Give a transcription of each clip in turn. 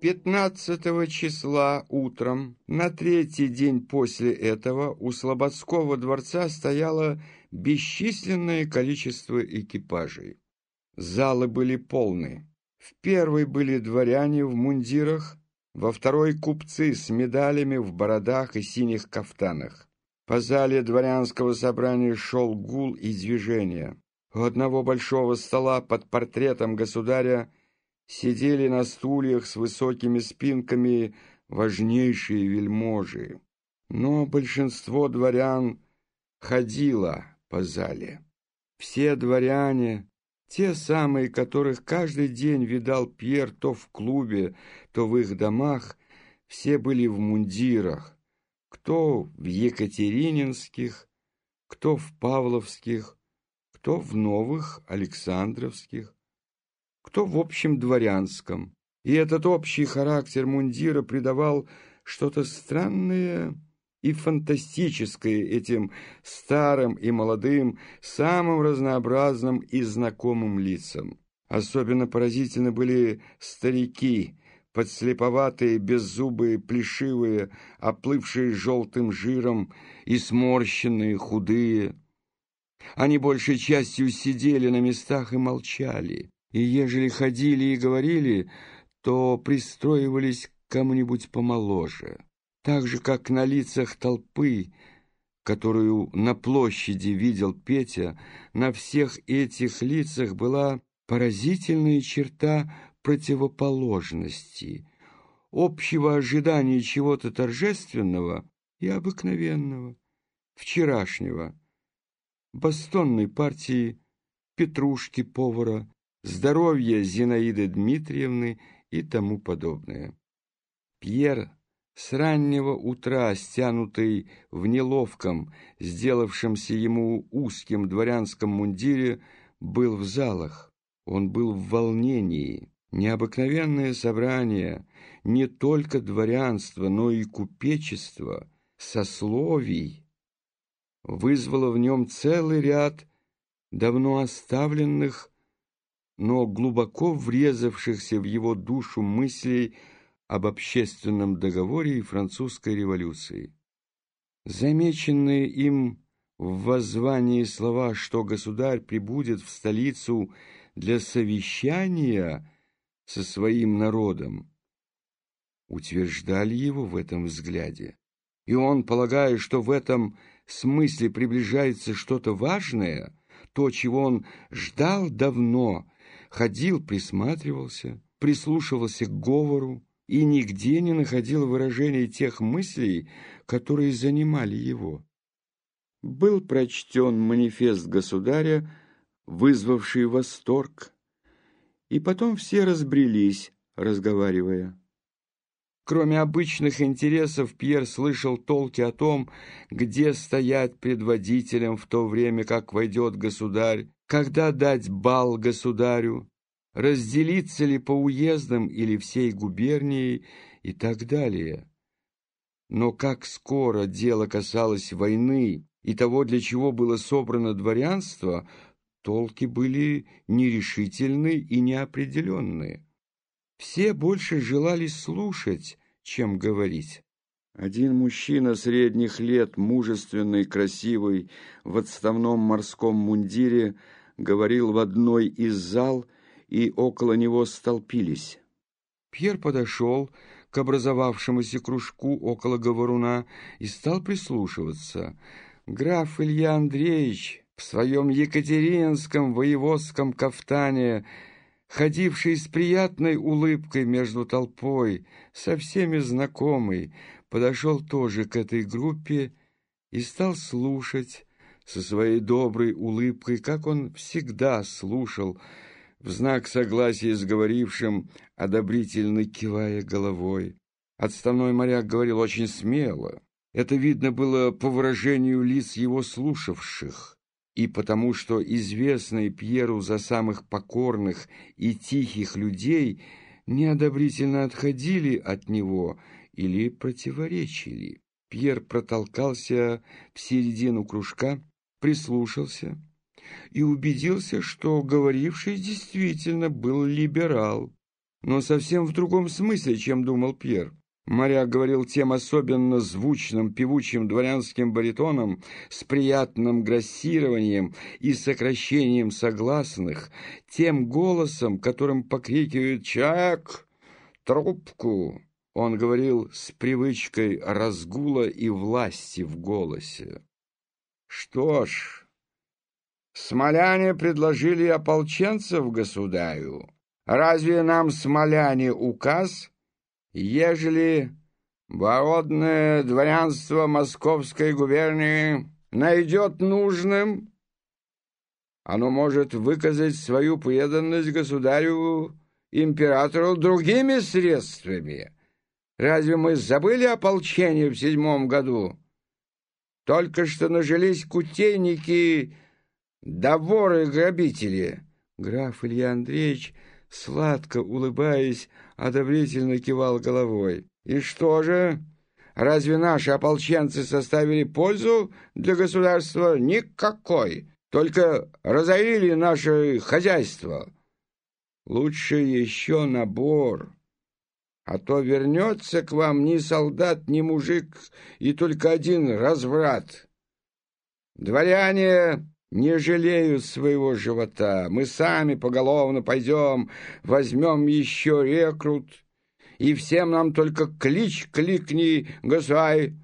Пятнадцатого числа утром, на третий день после этого, у Слободского дворца стояло бесчисленное количество экипажей. Залы были полны. В первой были дворяне в мундирах, во второй — купцы с медалями в бородах и синих кафтанах. По зале дворянского собрания шел гул и движение. У одного большого стола под портретом государя сидели на стульях с высокими спинками важнейшие вельможи. Но большинство дворян ходило по зале. Все дворяне, те самые, которых каждый день видал Пьер то в клубе, то в их домах, все были в мундирах, кто в Екатерининских, кто в Павловских, кто в Новых Александровских, кто в общем дворянском. И этот общий характер мундира придавал что-то странное и фантастическое этим старым и молодым, самым разнообразным и знакомым лицам. Особенно поразительны были старики, подслеповатые, беззубые, плешивые, оплывшие желтым жиром и сморщенные, худые. Они большей частью сидели на местах и молчали и ежели ходили и говорили, то пристроивались к кому-нибудь помоложе. Так же, как на лицах толпы, которую на площади видел Петя, на всех этих лицах была поразительная черта противоположности, общего ожидания чего-то торжественного и обыкновенного, вчерашнего, бастонной партии Петрушки-повара, здоровье Зинаиды Дмитриевны и тому подобное. Пьер с раннего утра, стянутый в неловком, сделавшемся ему узким дворянском мундире, был в залах. Он был в волнении. Необыкновенное собрание не только дворянства, но и купечества, сословий, вызвало в нем целый ряд давно оставленных но глубоко врезавшихся в его душу мыслей об общественном договоре и французской революции. Замеченные им в воззвании слова, что государь прибудет в столицу для совещания со своим народом, утверждали его в этом взгляде. И он, полагая, что в этом смысле приближается что-то важное, то, чего он ждал давно, ходил, присматривался, прислушивался к говору и нигде не находил выражения тех мыслей, которые занимали его. Был прочтен манифест государя, вызвавший восторг, и потом все разбрелись, разговаривая. Кроме обычных интересов, Пьер слышал толки о том, где стоять предводителем в то время, как войдет государь, когда дать бал государю, разделиться ли по уездам или всей губернии и так далее. Но как скоро дело касалось войны и того, для чего было собрано дворянство, толки были нерешительны и неопределенные. Все больше желали слушать, чем говорить. Один мужчина средних лет, мужественный, красивый, в отставном морском мундире, говорил в одной из зал, и около него столпились. Пьер подошел к образовавшемуся кружку около говоруна и стал прислушиваться. Граф Илья Андреевич в своем екатеринском воеводском кафтане, ходивший с приятной улыбкой между толпой, со всеми знакомый, подошел тоже к этой группе и стал слушать, со своей доброй улыбкой, как он всегда слушал, в знак согласия с говорившим, одобрительно кивая головой. Отставной моряк говорил очень смело. Это видно было по выражению лиц его слушавших, и потому что известные Пьеру за самых покорных и тихих людей неодобрительно отходили от него или противоречили. Пьер протолкался в середину кружка, прислушался и убедился, что говоривший действительно был либерал, но совсем в другом смысле, чем думал Пьер. Моряк говорил тем особенно звучным, певучим дворянским баритоном с приятным грассированием и сокращением согласных, тем голосом, которым покрикивают «Чак! Трубку!» Он говорил с привычкой разгула и власти в голосе. «Что ж, смоляне предложили ополченцев государю. Разве нам смоляне указ?» Ежели бородное дворянство Московской губернии найдет нужным, оно может выказать свою преданность государю императору другими средствами. Разве мы забыли ополчение в седьмом году? Только что нажились кутейники да воры-грабители. Граф Илья Андреевич сладко улыбаясь, одобрительно кивал головой. «И что же? Разве наши ополченцы составили пользу для государства? Никакой. Только разорили наше хозяйство. Лучше еще набор, а то вернется к вам ни солдат, ни мужик, и только один разврат. Дворяне не жалеют своего живота. Мы сами поголовно пойдем, возьмем еще рекрут, и всем нам только клич кликни, государь.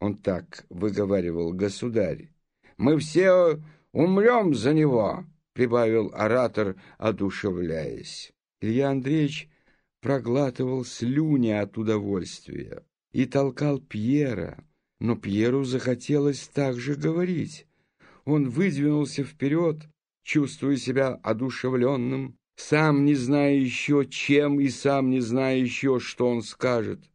Он так выговаривал, государь. Мы все умрем за него, прибавил оратор, одушевляясь. Илья Андреевич проглатывал слюни от удовольствия и толкал Пьера, но Пьеру захотелось также говорить. Он выдвинулся вперед, чувствуя себя одушевленным, сам не зная еще чем и сам не зная еще, что он скажет.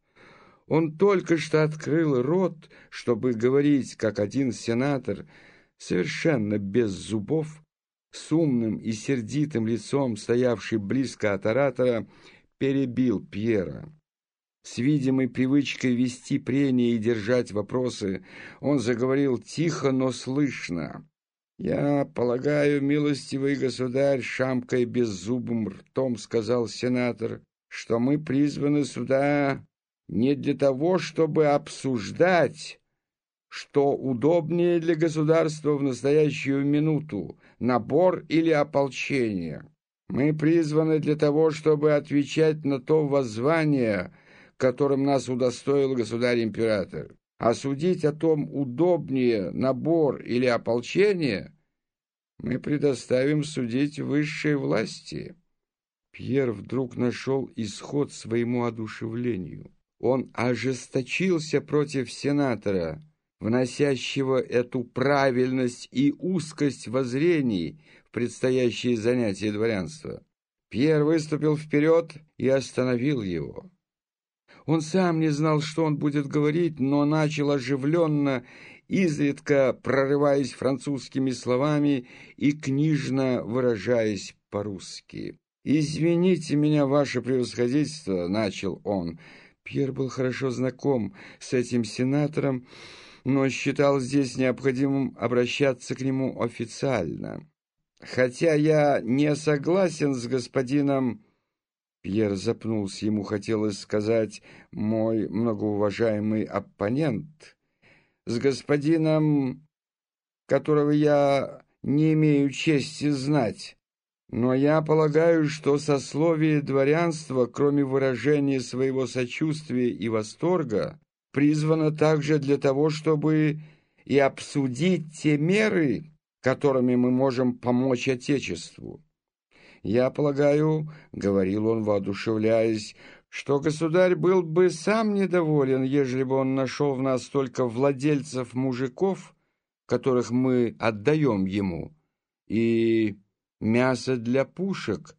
Он только что открыл рот, чтобы говорить, как один сенатор, совершенно без зубов, с умным и сердитым лицом, стоявший близко от оратора, перебил Пьера. С видимой привычкой вести прения и держать вопросы, он заговорил тихо, но слышно. «Я полагаю, милостивый государь, шамкой беззубым ртом, — сказал сенатор, — что мы призваны сюда не для того, чтобы обсуждать, что удобнее для государства в настоящую минуту, набор или ополчение. Мы призваны для того, чтобы отвечать на то воззвание, которым нас удостоил государь-император. А судить о том, удобнее набор или ополчение, мы предоставим судить высшей власти. Пьер вдруг нашел исход своему одушевлению. Он ожесточился против сенатора, вносящего эту правильность и узкость воззрений в предстоящие занятия дворянства. Пьер выступил вперед и остановил его. Он сам не знал, что он будет говорить, но начал оживленно, изредка прорываясь французскими словами и книжно выражаясь по-русски. «Извините меня, ваше превосходительство», — начал он. Пьер был хорошо знаком с этим сенатором, но считал здесь необходимым обращаться к нему официально. «Хотя я не согласен с господином Пьер запнулся, ему хотелось сказать «мой многоуважаемый оппонент». «С господином, которого я не имею чести знать, но я полагаю, что сословие дворянства, кроме выражения своего сочувствия и восторга, призвано также для того, чтобы и обсудить те меры, которыми мы можем помочь Отечеству. Я полагаю, — говорил он, воодушевляясь, — что государь был бы сам недоволен, ежели бы он нашел в нас столько владельцев-мужиков, которых мы отдаем ему, и мясо для пушек,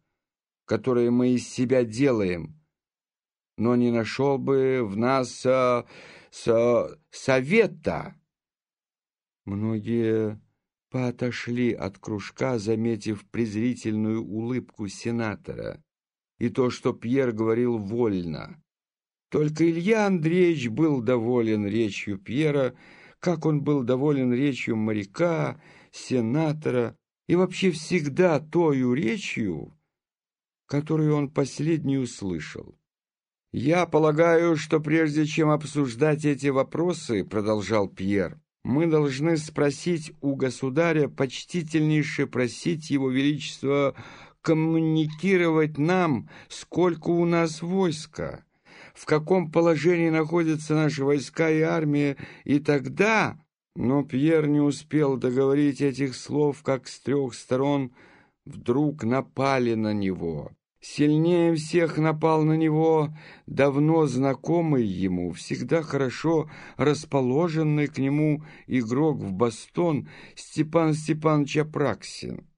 которые мы из себя делаем, но не нашел бы в нас а, со, совета. Многие поотошли от кружка, заметив презрительную улыбку сенатора и то, что Пьер говорил вольно. Только Илья Андреевич был доволен речью Пьера, как он был доволен речью моряка, сенатора и вообще всегда тою речью, которую он последний услышал. «Я полагаю, что прежде чем обсуждать эти вопросы, — продолжал Пьер, — мы должны спросить у государя, почтительнейше просить его величество коммуникировать нам, сколько у нас войска, в каком положении находятся наши войска и армия, и тогда...» Но Пьер не успел договорить этих слов, как с трех сторон вдруг напали на него. Сильнее всех напал на него давно знакомый ему, всегда хорошо расположенный к нему игрок в бастон Степан Степанович Апраксин.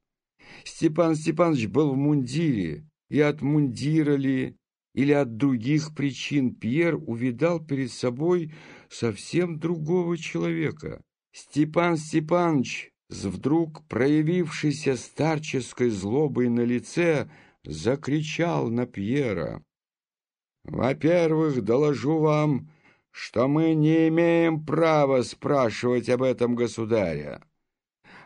Степан Степанович был в мундире, и от мундира ли, или от других причин Пьер увидал перед собой совсем другого человека. Степан Степанович с вдруг проявившейся старческой злобой на лице – закричал на Пьера. «Во-первых, доложу вам, что мы не имеем права спрашивать об этом государя.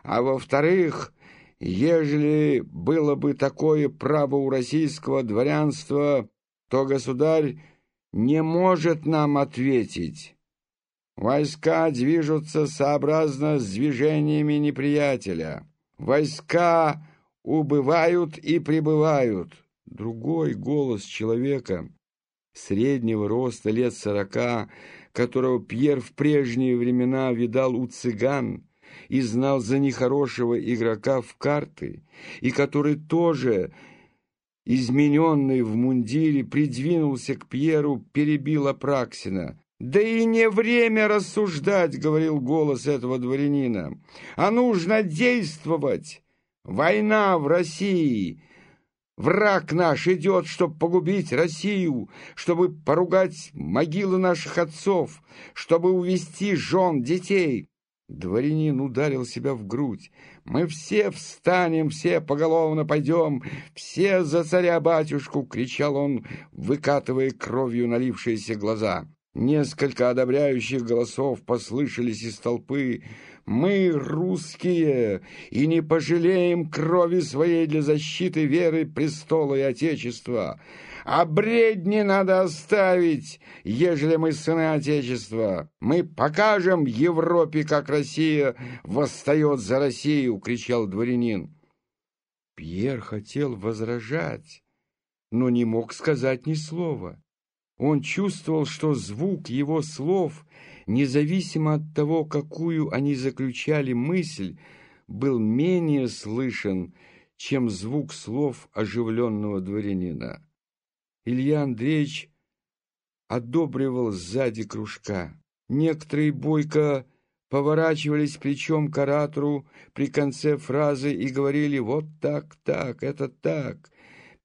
А во-вторых, ежели было бы такое право у российского дворянства, то государь не может нам ответить. Войска движутся сообразно с движениями неприятеля. Войска убывают и прибывают. Другой голос человека среднего роста лет сорока, которого Пьер в прежние времена видал у цыган и знал за нехорошего игрока в карты, и который тоже, измененный в мундире, придвинулся к Пьеру, перебил Апраксина. «Да и не время рассуждать», — говорил голос этого дворянина, — «а нужно действовать». Война в России. Враг наш идет, чтобы погубить Россию, чтобы поругать могилы наших отцов, чтобы увести жен, детей. Дворянин ударил себя в грудь. «Мы все встанем, все поголовно пойдем, все за царя-батюшку!» — кричал он, выкатывая кровью налившиеся глаза. Несколько одобряющих голосов послышались из толпы. Мы, русские, и не пожалеем крови своей для защиты веры, престола и Отечества. А бредни надо оставить, ежели мы сыны Отечества. Мы покажем Европе, как Россия восстает за Россию, — кричал дворянин. Пьер хотел возражать, но не мог сказать ни слова. Он чувствовал, что звук его слов — независимо от того, какую они заключали мысль, был менее слышен, чем звук слов оживленного дворянина. Илья Андреевич одобривал сзади кружка. Некоторые бойко поворачивались плечом к оратору при конце фразы и говорили «вот так, так, это так».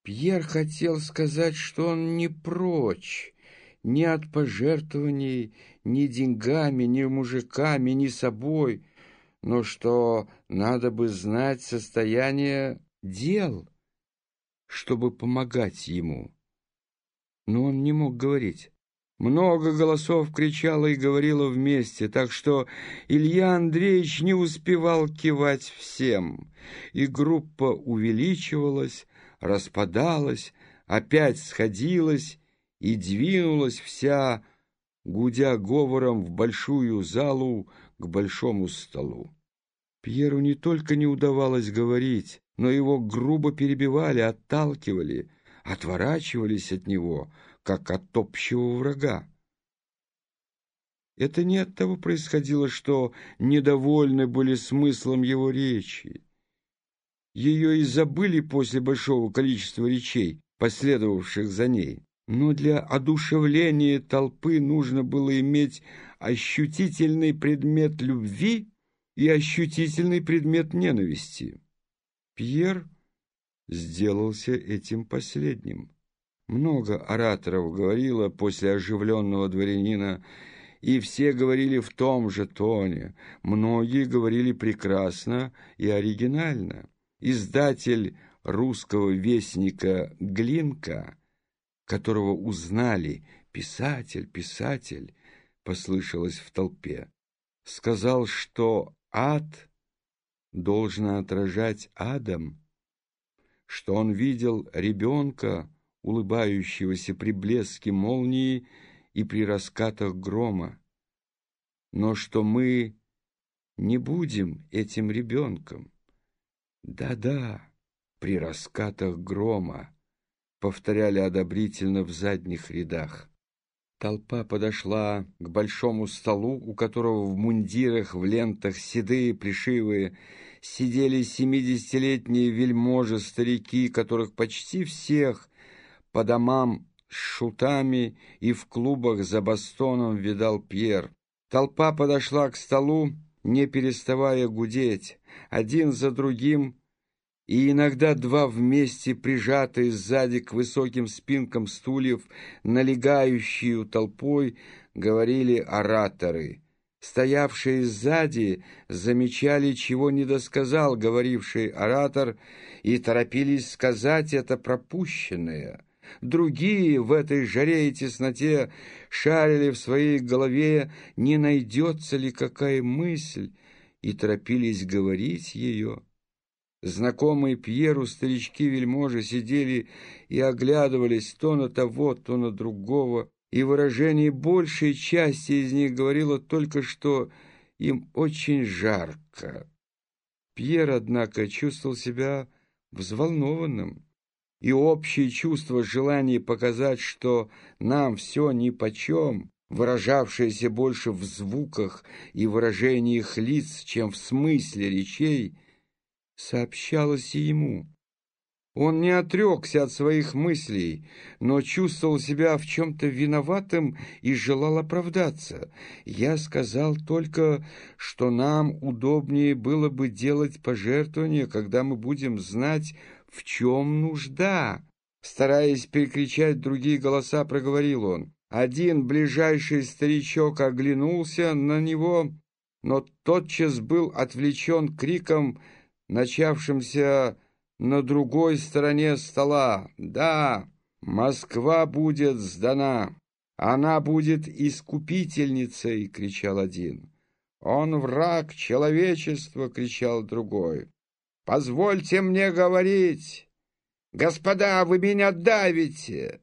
Пьер хотел сказать, что он не прочь ни от пожертвований, ни деньгами, ни мужиками, ни собой, но что надо бы знать состояние дел, чтобы помогать ему. Но он не мог говорить. Много голосов кричало и говорило вместе, так что Илья Андреевич не успевал кивать всем, и группа увеличивалась, распадалась, опять сходилась и двинулась вся гудя говором в большую залу к большому столу. Пьеру не только не удавалось говорить, но его грубо перебивали, отталкивали, отворачивались от него, как от общего врага. Это не от того происходило, что недовольны были смыслом его речи. Ее и забыли после большого количества речей, последовавших за ней. Но для одушевления толпы нужно было иметь ощутительный предмет любви и ощутительный предмет ненависти. Пьер сделался этим последним. Много ораторов говорило после оживленного дворянина, и все говорили в том же тоне. Многие говорили прекрасно и оригинально. Издатель русского вестника Глинка – которого узнали Писатель, писатель, послышалось в толпе. Сказал, что ад должен отражать адом, что он видел ребенка, улыбающегося при блеске молнии и при раскатах грома, но что мы не будем этим ребенком. Да-да, при раскатах грома, повторяли одобрительно в задних рядах. Толпа подошла к большому столу, у которого в мундирах, в лентах, седые, плешивые, сидели семидесятилетние вельможи, старики, которых почти всех по домам с шутами и в клубах за бастоном видал Пьер. Толпа подошла к столу, не переставая гудеть, один за другим и иногда два вместе, прижатые сзади к высоким спинкам стульев, налегающие толпой, говорили ораторы. Стоявшие сзади замечали, чего не досказал говоривший оратор, и торопились сказать это пропущенное. Другие в этой жаре и тесноте шарили в своей голове, не найдется ли какая мысль, и торопились говорить ее. Знакомые Пьеру старички-вельможи сидели и оглядывались то на того, то на другого, и выражение большей части из них говорило только, что им очень жарко. Пьер, однако, чувствовал себя взволнованным, и общее чувство желания показать, что нам все нипочем, выражавшееся больше в звуках и выражениях лиц, чем в смысле речей, сообщалось ему. Он не отрекся от своих мыслей, но чувствовал себя в чем-то виноватым и желал оправдаться. Я сказал только, что нам удобнее было бы делать пожертвования, когда мы будем знать, в чем нужда. Стараясь перекричать другие голоса, проговорил он. Один ближайший старичок оглянулся на него, но тотчас был отвлечен криком начавшимся на другой стороне стола. Да, Москва будет сдана. Она будет искупительницей, кричал один. Он враг человечества, кричал другой. Позвольте мне говорить. Господа, вы меня давите.